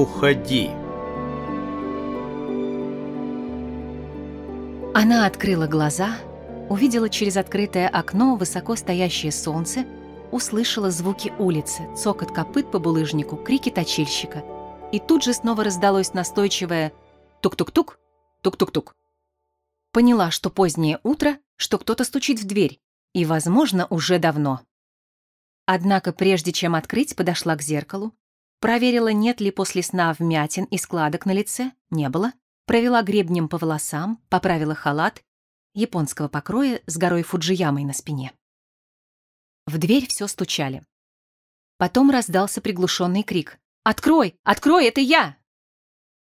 уходи. Она открыла глаза, увидела через открытое окно высоко стоящее солнце, услышала звуки улицы, цокот копыт по булыжнику, крики точильщика. И тут же снова раздалось настойчивое «тук-тук-тук, тук-тук-тук». Поняла, что позднее утро, что кто-то стучит в дверь, и, возможно, уже давно. Однако прежде чем открыть, подошла к зеркалу, проверила, нет ли после сна вмятин и складок на лице, не было, провела гребнем по волосам, поправила халат японского покроя с горой Фуджиямой на спине. В дверь все стучали. Потом раздался приглушенный крик. «Открой! Открой! Это я!»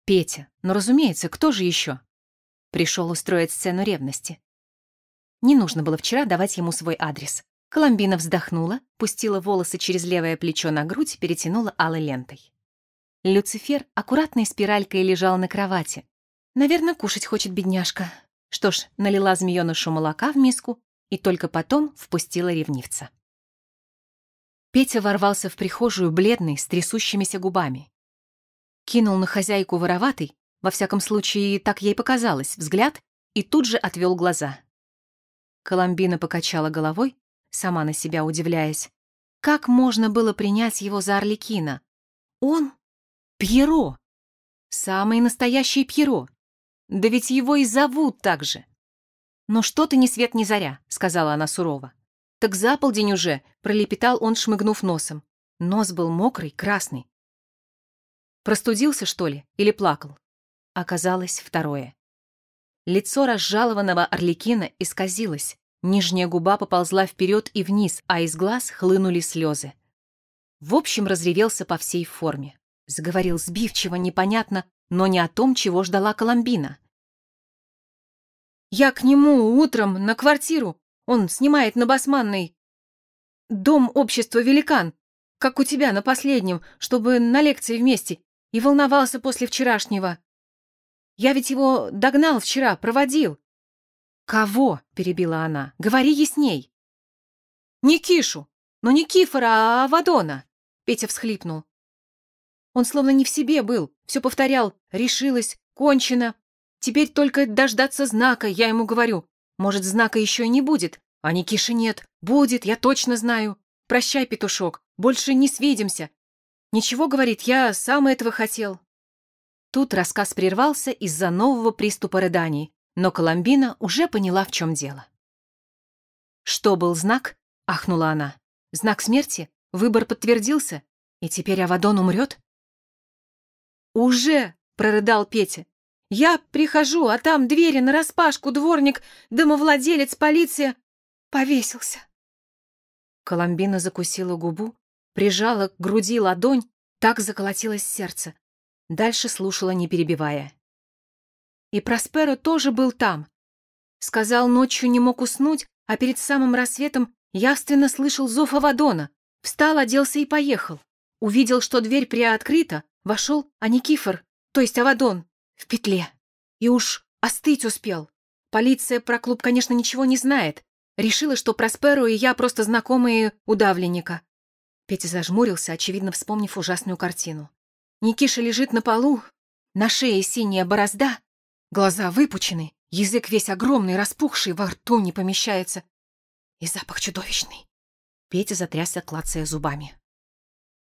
Петя. Ну, разумеется, кто же еще? Пришел устроить сцену ревности. Не нужно было вчера давать ему свой адрес. Коломбина вздохнула, пустила волосы через левое плечо на грудь, перетянула алой лентой. Люцифер аккуратной спиралькой лежал на кровати. Наверное, кушать хочет бедняжка. Что ж, налила змеёнышу молока в миску и только потом впустила ревнивца. Петя ворвался в прихожую бледный, с трясущимися губами. Кинул на хозяйку вороватый, во всяком случае, так ей показалось, взгляд и тут же отвел глаза. Коломбина покачала головой, сама на себя удивляясь. Как можно было принять его за Орликина? Он — Пьеро. Самый настоящий Пьеро. Да ведь его и зовут так же. «Но что ты ни свет ни заря», — сказала она сурово. «Так за полдень уже», — пролепетал он, шмыгнув носом. Нос был мокрый, красный. Простудился, что ли, или плакал? Оказалось второе. Лицо разжалованного Орликина исказилось, нижняя губа поползла вперед и вниз, а из глаз хлынули слезы. В общем, разревелся по всей форме. Заговорил сбивчиво, непонятно, но не о том, чего ждала Коломбина. «Я к нему утром на квартиру. Он снимает на Басманной. Дом общества «Великан», как у тебя на последнем, чтобы на лекции вместе, и волновался после вчерашнего. Я ведь его догнал вчера, проводил. «Кого?» — перебила она. «Говори ясней». «Не Кишу, но не Кифора, а Авадона», — Петя всхлипнул. Он словно не в себе был, все повторял «решилась», «кончено». Теперь только дождаться знака, я ему говорю. Может, знака еще и не будет, а Никиши нет. Будет, я точно знаю. Прощай, петушок, больше не свидимся. Ничего, говорит, я сам этого хотел. Тут рассказ прервался из-за нового приступа рыданий, но Коломбина уже поняла, в чем дело. «Что был знак?» — ахнула она. «Знак смерти? Выбор подтвердился? И теперь Авадон умрет?» «Уже!» — прорыдал Петя. «Я прихожу, а там двери нараспашку, дворник, домовладелец, полиция. Повесился!» Коломбина закусила губу, прижала к груди ладонь, так заколотилось сердце. Дальше слушала, не перебивая. И Просперо тоже был там. Сказал, ночью не мог уснуть, а перед самым рассветом явственно слышал зов Авадона. Встал, оделся и поехал. Увидел, что дверь приоткрыта, вошел, а Никифор, то есть Авадон, в петле. И уж остыть успел. Полиция про клуб, конечно, ничего не знает. Решила, что Просперо и я просто знакомые удавленника. Петя зажмурился, очевидно, вспомнив ужасную картину. Никиша лежит на полу, на шее синяя борозда, глаза выпучены, язык весь огромный, распухший, во рту не помещается. И запах чудовищный. Петя затрясся, клацая зубами.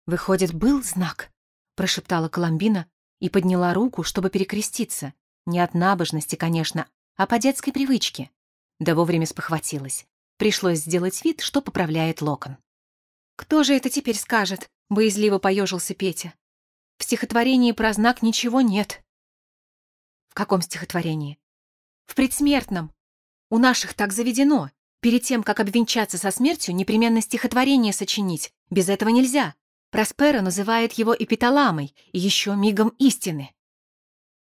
«Выходит, был знак?» — прошептала Коломбина и подняла руку, чтобы перекреститься. Не от набожности, конечно, а по детской привычке. Да вовремя спохватилась. Пришлось сделать вид, что поправляет локон. «Кто же это теперь скажет?» — боязливо поежился Петя. В стихотворении про знак ничего нет. В каком стихотворении? В предсмертном. У наших так заведено. Перед тем, как обвенчаться со смертью, непременно стихотворение сочинить. Без этого нельзя. Проспера называет его эпиталамой и еще мигом истины.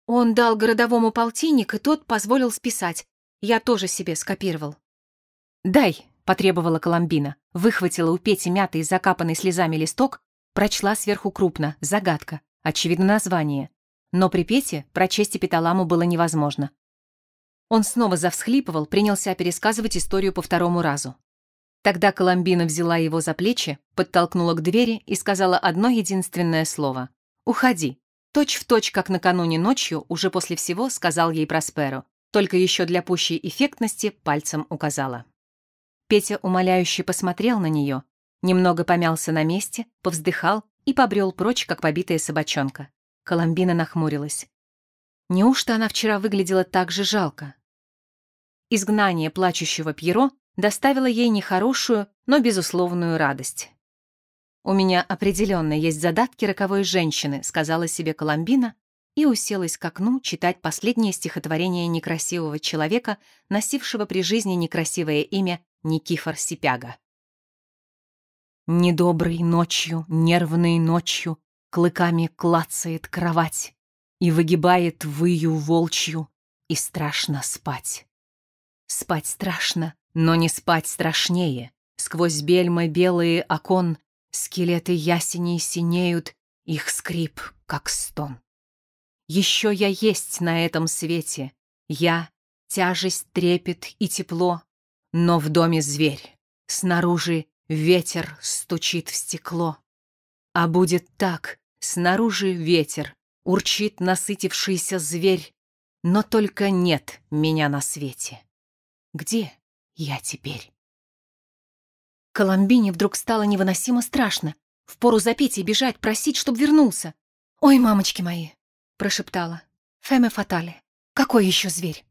Он дал городовому полтинник, и тот позволил списать. Я тоже себе скопировал. «Дай», — потребовала Коломбина, выхватила у Пети мятый закапанный слезами листок Прочла сверху крупно, загадка, очевидно название. Но при Пете прочесть эпиталаму было невозможно. Он снова завсхлипывал, принялся пересказывать историю по второму разу. Тогда Коломбина взяла его за плечи, подтолкнула к двери и сказала одно единственное слово. «Уходи, Точь в точь, как накануне ночью, уже после всего сказал ей Просперо, только еще для пущей эффектности пальцем указала. Петя умоляюще посмотрел на нее, немного помялся на месте, повздыхал и побрел прочь, как побитая собачонка. Коломбина нахмурилась. Неужто она вчера выглядела так же жалко? Изгнание плачущего Пьеро доставило ей нехорошую, но безусловную радость. «У меня определенно есть задатки роковой женщины», сказала себе Коломбина и уселась к окну читать последнее стихотворение некрасивого человека, носившего при жизни некрасивое имя Никифор Сипяга. Недоброй ночью, нервной ночью, Клыками клацает кровать И выгибает выю волчью, И страшно спать. Спать страшно, но не спать страшнее. Сквозь бельмы белые окон Скелеты ясеней синеют, Их скрип, как стон. Еще я есть на этом свете, Я — тяжесть, трепет и тепло, Но в доме зверь, снаружи Ветер стучит в стекло. А будет так, снаружи ветер, Урчит насытившийся зверь, Но только нет меня на свете. Где я теперь? Коломбине вдруг стало невыносимо страшно. Впору запеть и бежать, просить, чтоб вернулся. «Ой, мамочки мои!» — прошептала. «Феме фатале! Какой еще зверь?»